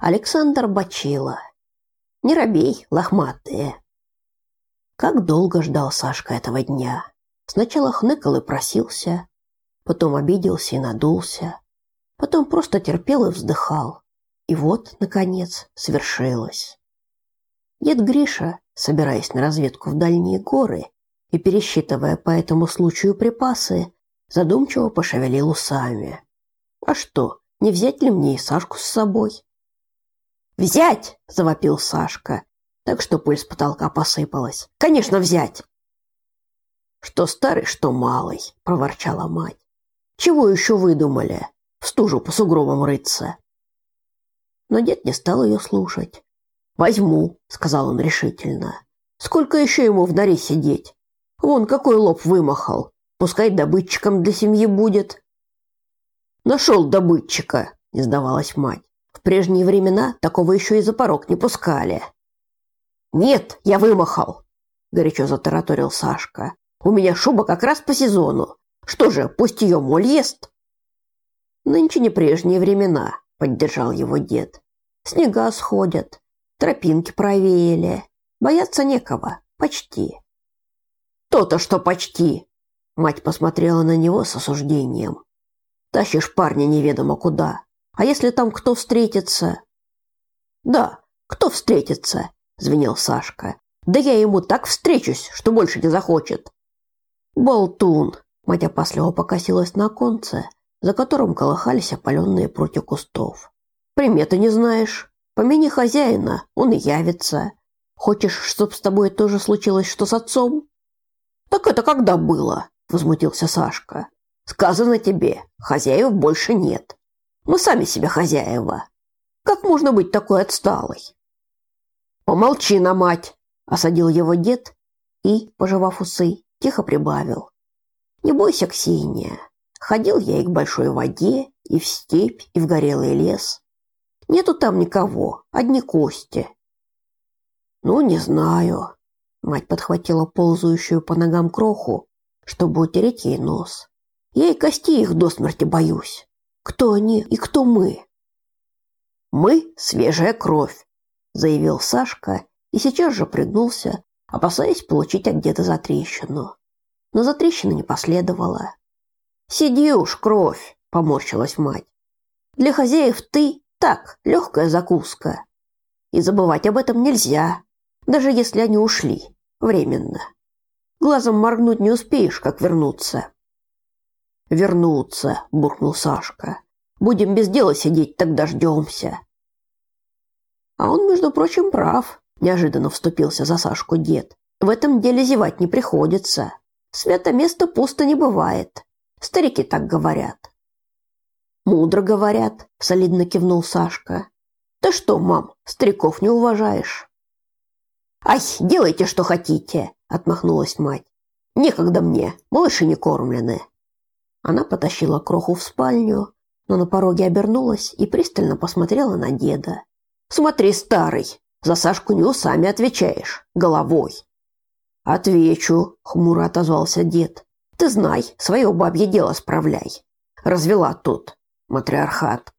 Александр Бачила. Не робей, лохматые. Как долго ждал Сашка этого дня. Сначала хныкал и просился, потом обиделся и надулся, потом просто терпел и вздыхал. И вот, наконец, свершилось. Дед Гриша, собираясь на разведку в дальние горы и пересчитывая по этому случаю припасы, задумчиво пошевелил усами. А что, не взять ли мне и Сашку с собой? Взять, завопил Сашка, так что пыль с потолка посыпалась. Конечно, взять. Что старый, что малый, проворчала мать. Чего еще выдумали? В стужу по сугробам рыться. Но дед не стал ее слушать. Возьму, сказал он решительно. Сколько еще ему в норе сидеть? Вон какой лоб вымахал. Пускай добытчиком для семьи будет. Нашел добытчика, не сдавалась мать. В прежние времена такого еще и за порог не пускали. Нет, я вымахал, горячо затараторил Сашка. У меня шуба как раз по сезону. Что же, пусть ее моль ест. Нынче не прежние времена, поддержал его дед. Снега сходят, тропинки провеяли. Бояться некого, почти. То-то, что почти. Мать посмотрела на него с осуждением. Тащишь парня неведомо куда. А если там кто встретится? Да, кто встретится? звенел Сашка. Да я ему так встречусь, что больше не захочет. Болтун. Мать опасливо покосилась на конце, за которым колыхались опаленные прутья кустов. Приметы не знаешь. Помяни хозяина, он и явится. Хочешь, чтоб с тобой тоже случилось, что с отцом? Так это когда было? возмутился Сашка. Сказано тебе, хозяев больше нет. Мы сами себе хозяева. Как можно быть такой отсталой? Помолчи на мать, осадил его дед и, пожевав усы, тихо прибавил: Не бойся, Ксения. Ходил я и к большой воде, и в степь, и в горелый лес. Нету там никого, одни кости. Ну, не знаю. Мать подхватила ползающую по ногам кроху, чтобы утереть ей нос. Я и кости их до смерти боюсь. Кто они и кто мы? Мы свежая кровь, заявил Сашка и сейчас же пригнулся, опасаясь получить от деда затрещину. Но затрещины не последовало. Сиди уж, кровь, поморщилась мать. Для хозяев ты так, легкая закуска. И забывать об этом нельзя, даже если они ушли временно. Глазом моргнуть не успеешь, как вернуться. Вернуться, буркнул Сашка. Будем без дела сидеть, так дождемся. А он, между прочим, прав, неожиданно вступился за Сашку дед. В этом деле зевать не приходится. Свято место пусто не бывает. Старики так говорят. Мудро говорят, солидно кивнул Сашка. Ты что, мам, стариков не уважаешь? Ай, делайте, что хотите, отмахнулась мать. Некогда мне, малыши не кормлены. Она потащила кроху в спальню, но на пороге обернулась и пристально посмотрела на деда. Смотри, старый, за Сашку не усами отвечаешь, головой. Отвечу, хмуро отозвался дед. Ты знай, свое бабье дело справляй. Развела тут матриархат.